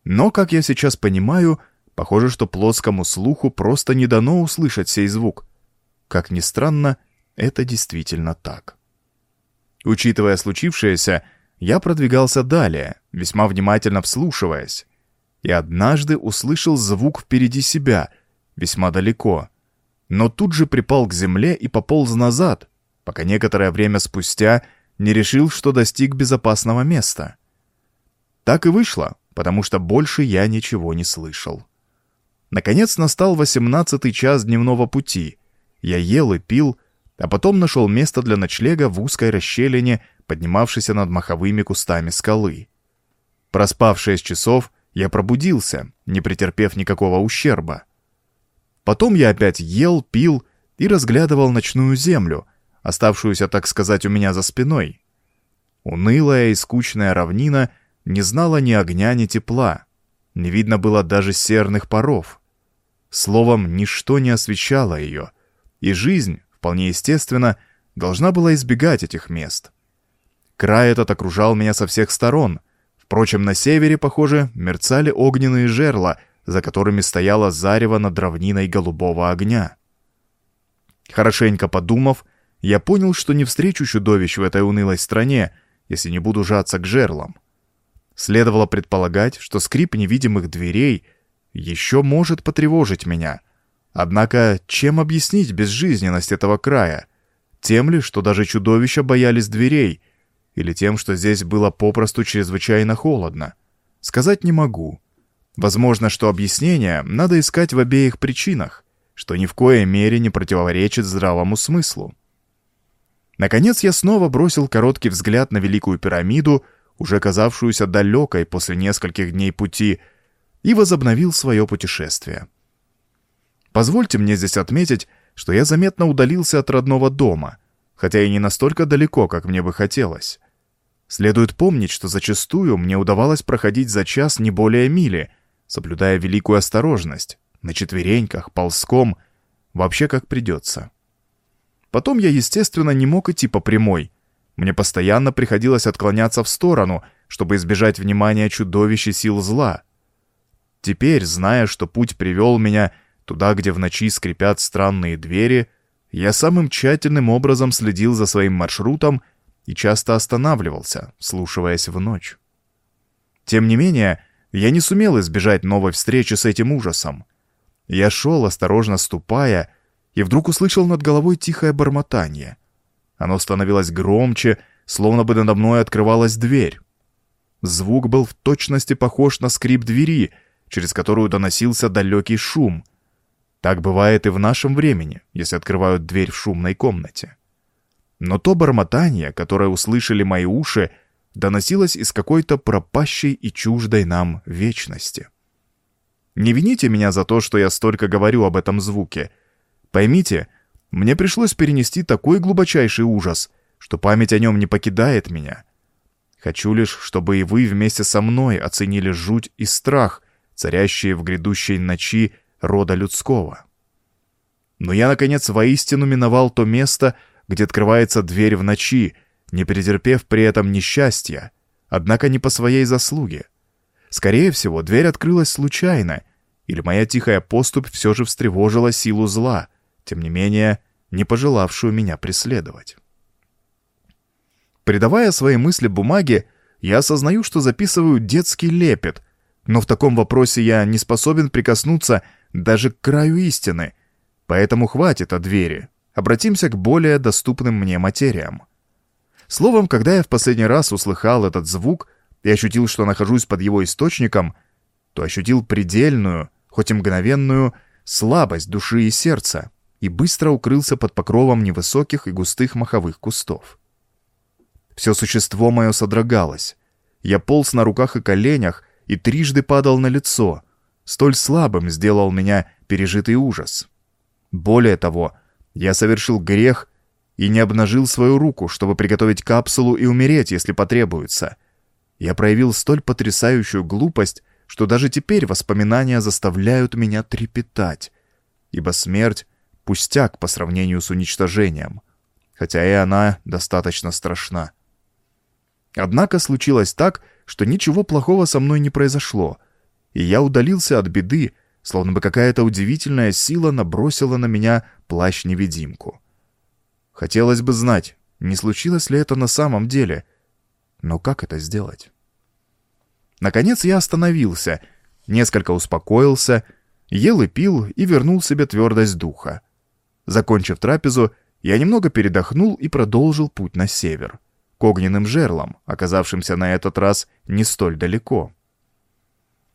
Но, как я сейчас понимаю, похоже, что плоскому слуху просто не дано услышать сей звук. Как ни странно, это действительно так. Учитывая случившееся, я продвигался далее, весьма внимательно вслушиваясь и однажды услышал звук впереди себя, весьма далеко. Но тут же припал к земле и пополз назад, пока некоторое время спустя не решил, что достиг безопасного места. Так и вышло, потому что больше я ничего не слышал. Наконец настал восемнадцатый час дневного пути. Я ел и пил, а потом нашел место для ночлега в узкой расщелине, поднимавшейся над маховыми кустами скалы. Проспав шесть часов, я пробудился, не претерпев никакого ущерба. Потом я опять ел, пил и разглядывал ночную землю, оставшуюся, так сказать, у меня за спиной. Унылая и скучная равнина не знала ни огня, ни тепла. Не видно было даже серных паров. Словом, ничто не освещало ее, и жизнь, вполне естественно, должна была избегать этих мест. Край этот окружал меня со всех сторон. Впрочем, на севере, похоже, мерцали огненные жерла, за которыми стояла зарево над равниной голубого огня. Хорошенько подумав, я понял, что не встречу чудовищ в этой унылой стране, если не буду жаться к жерлам. Следовало предполагать, что скрип невидимых дверей еще может потревожить меня. Однако, чем объяснить безжизненность этого края? Тем ли, что даже чудовища боялись дверей, или тем, что здесь было попросту чрезвычайно холодно? Сказать не могу. Возможно, что объяснение надо искать в обеих причинах, что ни в коей мере не противоречит здравому смыслу. Наконец я снова бросил короткий взгляд на Великую пирамиду, уже казавшуюся далекой после нескольких дней пути, и возобновил свое путешествие. Позвольте мне здесь отметить, что я заметно удалился от родного дома, хотя и не настолько далеко, как мне бы хотелось. Следует помнить, что зачастую мне удавалось проходить за час не более мили, соблюдая великую осторожность, на четвереньках, ползком, вообще как придется. Потом я, естественно, не мог идти по прямой. Мне постоянно приходилось отклоняться в сторону, чтобы избежать внимания чудовища сил зла. Теперь, зная, что путь привел меня туда, где в ночи скрипят странные двери, я самым тщательным образом следил за своим маршрутом и часто останавливался, слушаясь в ночь. Тем не менее, я не сумел избежать новой встречи с этим ужасом. Я шел, осторожно ступая, и вдруг услышал над головой тихое бормотание. Оно становилось громче, словно бы надо мной открывалась дверь. Звук был в точности похож на скрип двери, через которую доносился далекий шум. Так бывает и в нашем времени, если открывают дверь в шумной комнате. Но то бормотание, которое услышали мои уши, доносилось из какой-то пропащей и чуждой нам вечности. Не вините меня за то, что я столько говорю об этом звуке — Поймите, мне пришлось перенести такой глубочайший ужас, что память о нем не покидает меня. Хочу лишь, чтобы и вы вместе со мной оценили жуть и страх, царящие в грядущей ночи рода людского. Но я, наконец, воистину миновал то место, где открывается дверь в ночи, не претерпев при этом несчастья, однако не по своей заслуге. Скорее всего, дверь открылась случайно, или моя тихая поступь все же встревожила силу зла — тем не менее, не пожелавшую меня преследовать. Придавая свои мысли бумаге, я осознаю, что записываю детский лепет, но в таком вопросе я не способен прикоснуться даже к краю истины, поэтому хватит о двери, обратимся к более доступным мне материям. Словом, когда я в последний раз услыхал этот звук и ощутил, что нахожусь под его источником, то ощутил предельную, хоть и мгновенную, слабость души и сердца, и быстро укрылся под покровом невысоких и густых маховых кустов. Все существо мое содрогалось. Я полз на руках и коленях и трижды падал на лицо. Столь слабым сделал меня пережитый ужас. Более того, я совершил грех и не обнажил свою руку, чтобы приготовить капсулу и умереть, если потребуется. Я проявил столь потрясающую глупость, что даже теперь воспоминания заставляют меня трепетать, ибо смерть пустяк по сравнению с уничтожением, хотя и она достаточно страшна. Однако случилось так, что ничего плохого со мной не произошло, и я удалился от беды, словно бы какая-то удивительная сила набросила на меня плащ-невидимку. Хотелось бы знать, не случилось ли это на самом деле, но как это сделать? Наконец я остановился, несколько успокоился, ел и пил и вернул себе твердость духа. Закончив трапезу, я немного передохнул и продолжил путь на север. к огненным жерлам, оказавшимся на этот раз не столь далеко.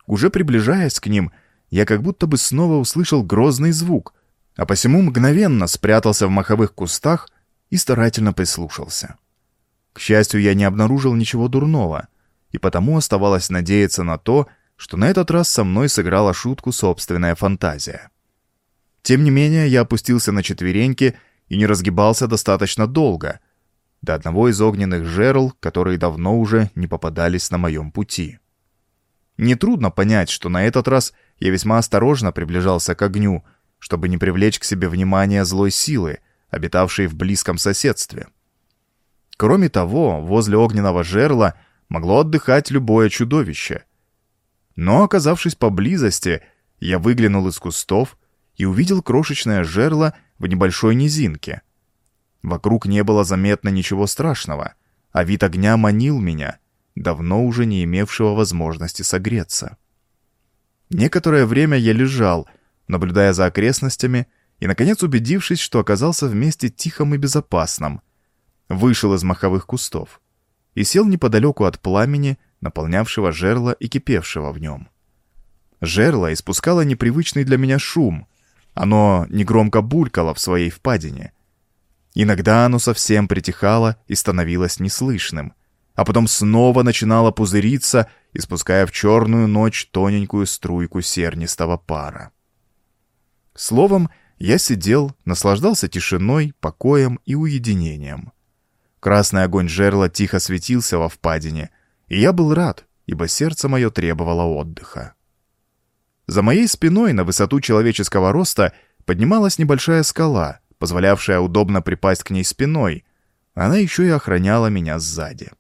Уже приближаясь к ним, я как будто бы снова услышал грозный звук, а посему мгновенно спрятался в маховых кустах и старательно прислушался. К счастью, я не обнаружил ничего дурного, и потому оставалось надеяться на то, что на этот раз со мной сыграла шутку собственная фантазия. Тем не менее, я опустился на четвереньки и не разгибался достаточно долго, до одного из огненных жерл, которые давно уже не попадались на моем пути. Нетрудно понять, что на этот раз я весьма осторожно приближался к огню, чтобы не привлечь к себе внимание злой силы, обитавшей в близком соседстве. Кроме того, возле огненного жерла могло отдыхать любое чудовище. Но, оказавшись поблизости, я выглянул из кустов и увидел крошечное жерло в небольшой низинке. Вокруг не было заметно ничего страшного, а вид огня манил меня, давно уже не имевшего возможности согреться. Некоторое время я лежал, наблюдая за окрестностями, и, наконец, убедившись, что оказался в месте тихом и безопасном, вышел из маховых кустов и сел неподалеку от пламени, наполнявшего жерло и кипевшего в нем. Жерло испускало непривычный для меня шум, оно негромко булькало в своей впадине. Иногда оно совсем притихало и становилось неслышным, а потом снова начинало пузыриться, испуская в черную ночь тоненькую струйку сернистого пара. Словом, я сидел, наслаждался тишиной, покоем и уединением. Красный огонь жерла тихо светился во впадине, и я был рад, ибо сердце мое требовало отдыха. За моей спиной на высоту человеческого роста поднималась небольшая скала, позволявшая удобно припасть к ней спиной. Она еще и охраняла меня сзади.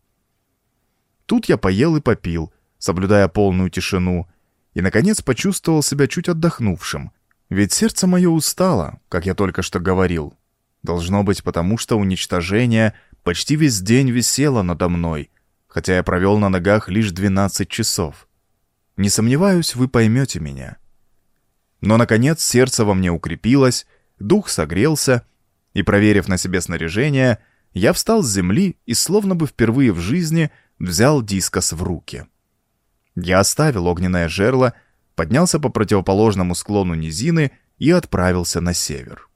Тут я поел и попил, соблюдая полную тишину, и, наконец, почувствовал себя чуть отдохнувшим. Ведь сердце мое устало, как я только что говорил. Должно быть потому, что уничтожение почти весь день висело надо мной, хотя я провел на ногах лишь 12 часов. Не сомневаюсь, вы поймете меня. Но, наконец, сердце во мне укрепилось, дух согрелся, и, проверив на себе снаряжение, я встал с земли и, словно бы впервые в жизни, взял дискос в руки. Я оставил огненное жерло, поднялся по противоположному склону низины и отправился на север.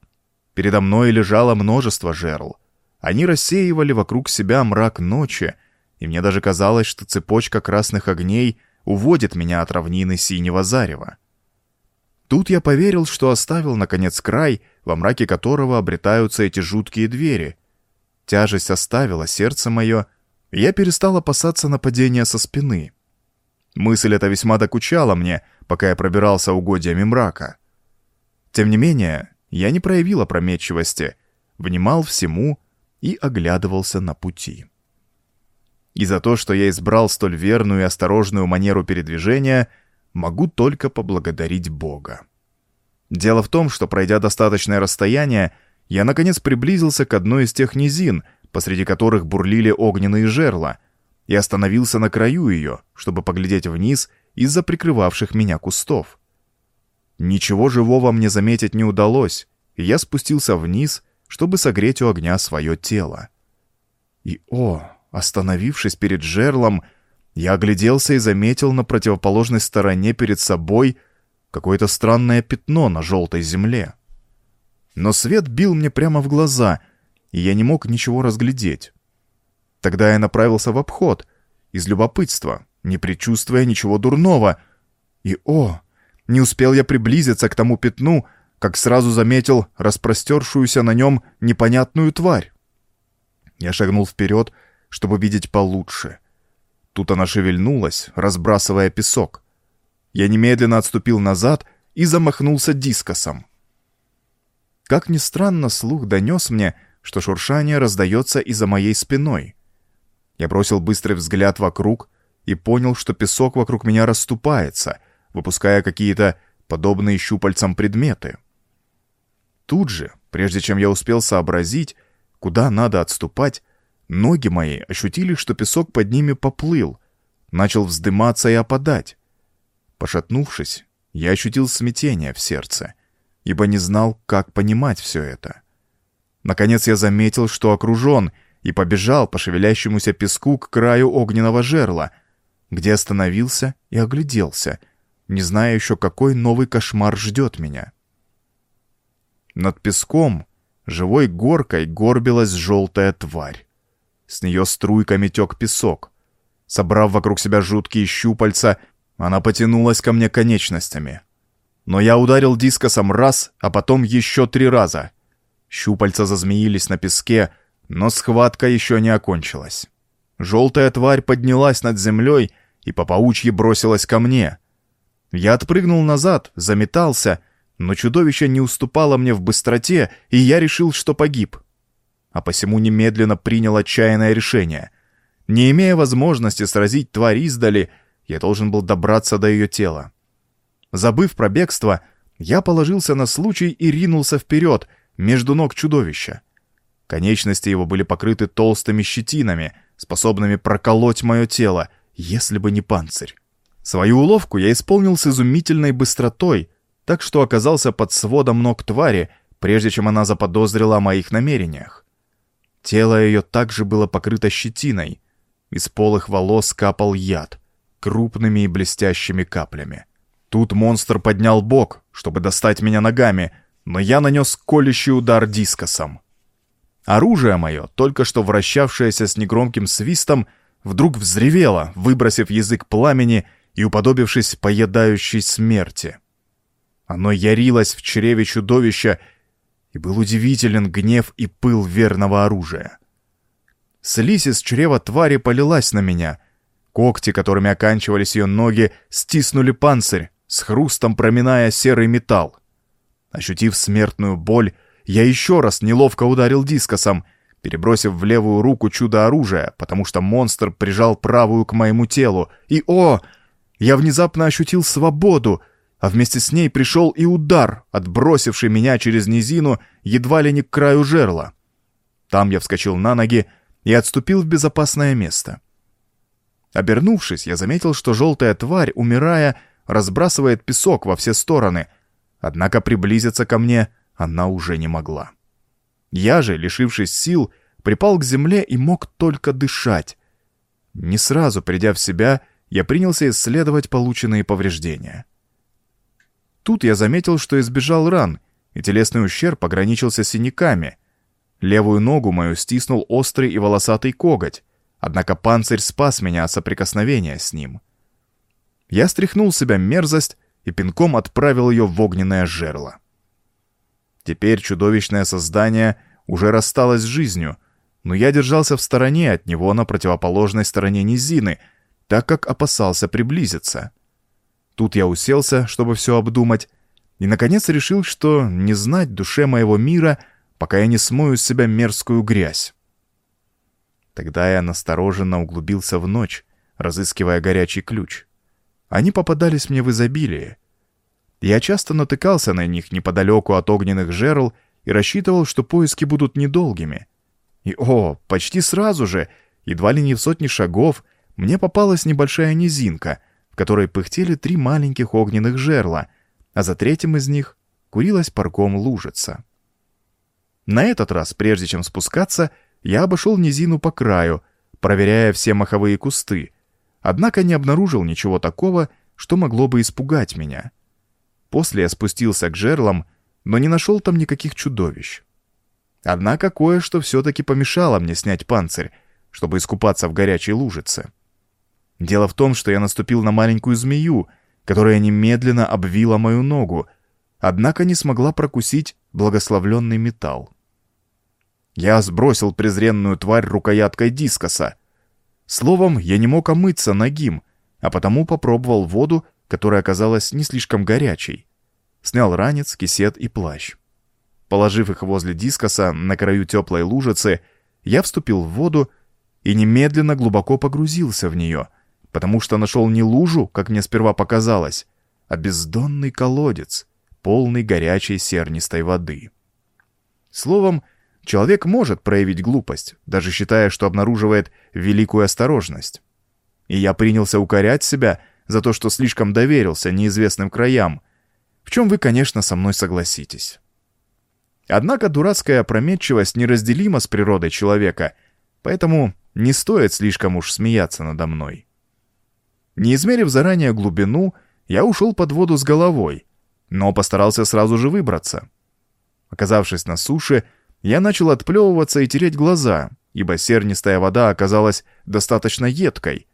Передо мной лежало множество жерл. Они рассеивали вокруг себя мрак ночи, и мне даже казалось, что цепочка красных огней уводит меня от равнины синего зарева. Тут я поверил, что оставил, наконец, край, во мраке которого обретаются эти жуткие двери. Тяжесть оставила сердце мое, и я перестал опасаться нападения со спины. Мысль эта весьма докучала мне, пока я пробирался угодьями мрака. Тем не менее, я не проявил опрометчивости, внимал всему и оглядывался на пути. И за то, что я избрал столь верную и осторожную манеру передвижения, могу только поблагодарить Бога. Дело в том, что пройдя достаточное расстояние, я наконец приблизился к одной из тех низин, посреди которых бурлили огненные жерла, и остановился на краю ее, чтобы поглядеть вниз из-за прикрывавших меня кустов. Ничего живого мне заметить не удалось, и я спустился вниз, чтобы согреть у огня свое тело. И о, Остановившись перед жерлом, я огляделся и заметил на противоположной стороне перед собой какое-то странное пятно на желтой земле. Но свет бил мне прямо в глаза, и я не мог ничего разглядеть. Тогда я направился в обход, из любопытства, не предчувствуя ничего дурного. И, о, не успел я приблизиться к тому пятну, как сразу заметил распростершуюся на нем непонятную тварь. Я шагнул вперед, чтобы видеть получше. Тут она шевельнулась, разбрасывая песок. Я немедленно отступил назад и замахнулся дискосом. Как ни странно, слух донес мне, что шуршание раздается и за моей спиной. Я бросил быстрый взгляд вокруг и понял, что песок вокруг меня расступается, выпуская какие-то подобные щупальцам предметы. Тут же, прежде чем я успел сообразить, куда надо отступать, Ноги мои ощутили, что песок под ними поплыл, начал вздыматься и опадать. Пошатнувшись, я ощутил смятение в сердце, ибо не знал, как понимать все это. Наконец я заметил, что окружен, и побежал по шевелящемуся песку к краю огненного жерла, где остановился и огляделся, не зная еще, какой новый кошмар ждет меня. Над песком, живой горкой, горбилась желтая тварь. С нее струйками тек песок. Собрав вокруг себя жуткие щупальца, она потянулась ко мне конечностями. Но я ударил дискосом раз, а потом еще три раза. Щупальца зазмеились на песке, но схватка еще не окончилась. Желтая тварь поднялась над землей и по паучьи бросилась ко мне. Я отпрыгнул назад, заметался, но чудовище не уступало мне в быстроте, и я решил, что погиб. А посему немедленно принял отчаянное решение. Не имея возможности сразить тварь издали, я должен был добраться до ее тела. Забыв про бегство, я положился на случай и ринулся вперед, между ног чудовища. Конечности его были покрыты толстыми щетинами, способными проколоть мое тело, если бы не панцирь. Свою уловку я исполнил с изумительной быстротой, так что оказался под сводом ног твари, прежде чем она заподозрила о моих намерениях. Тело ее также было покрыто щетиной. Из полых волос капал яд, крупными и блестящими каплями. Тут монстр поднял бок, чтобы достать меня ногами, но я нанес колющий удар дискосом. Оружие мое, только что вращавшееся с негромким свистом, вдруг взревело, выбросив язык пламени и уподобившись поедающей смерти. Оно ярилось в чреве чудовища, и был удивителен гнев и пыл верного оружия. Слизь из чрева твари полилась на меня. Когти, которыми оканчивались ее ноги, стиснули панцирь, с хрустом проминая серый металл. Ощутив смертную боль, я еще раз неловко ударил дискосом, перебросив в левую руку чудо-оружие, потому что монстр прижал правую к моему телу. И, о, я внезапно ощутил свободу, а вместе с ней пришел и удар, отбросивший меня через низину едва ли не к краю жерла. Там я вскочил на ноги и отступил в безопасное место. Обернувшись, я заметил, что желтая тварь, умирая, разбрасывает песок во все стороны, однако приблизиться ко мне она уже не могла. Я же, лишившись сил, припал к земле и мог только дышать. Не сразу придя в себя, я принялся исследовать полученные повреждения. Тут я заметил, что избежал ран, и телесный ущерб ограничился синяками. Левую ногу мою стиснул острый и волосатый коготь, однако панцирь спас меня от соприкосновения с ним. Я стряхнул с себя мерзость и пинком отправил ее в огненное жерло. Теперь чудовищное создание уже рассталось с жизнью, но я держался в стороне от него на противоположной стороне низины, так как опасался приблизиться. Тут я уселся, чтобы все обдумать, и, наконец, решил, что не знать душе моего мира, пока я не смою с себя мерзкую грязь. Тогда я настороженно углубился в ночь, разыскивая горячий ключ. Они попадались мне в изобилии. Я часто натыкался на них неподалеку от огненных жерл и рассчитывал, что поиски будут недолгими. И, о, почти сразу же, едва ли не в сотни шагов, мне попалась небольшая низинка, в которой пыхтели три маленьких огненных жерла, а за третьим из них курилась парком лужица. На этот раз, прежде чем спускаться, я обошел низину по краю, проверяя все маховые кусты, однако не обнаружил ничего такого, что могло бы испугать меня. После я спустился к жерлам, но не нашел там никаких чудовищ. Однако кое-что все-таки помешало мне снять панцирь, чтобы искупаться в горячей лужице. Дело в том, что я наступил на маленькую змею, которая немедленно обвила мою ногу, однако не смогла прокусить благословленный металл. Я сбросил презренную тварь рукояткой дискоса, Словом, я не мог омыться ногим, а потому попробовал воду, которая оказалась не слишком горячей. Снял ранец, кисет и плащ. Положив их возле дискоса на краю теплой лужицы, я вступил в воду и немедленно глубоко погрузился в нее, потому что нашел не лужу, как мне сперва показалось, а бездонный колодец, полный горячей сернистой воды. Словом, Человек может проявить глупость, даже считая, что обнаруживает великую осторожность. И я принялся укорять себя за то, что слишком доверился неизвестным краям, в чем вы, конечно, со мной согласитесь. Однако дурацкая опрометчивость неразделима с природой человека, поэтому не стоит слишком уж смеяться надо мной. Не измерив заранее глубину, я ушел под воду с головой, но постарался сразу же выбраться. Оказавшись на суше, я начал отплевываться и тереть глаза, ибо сернистая вода оказалась достаточно едкой,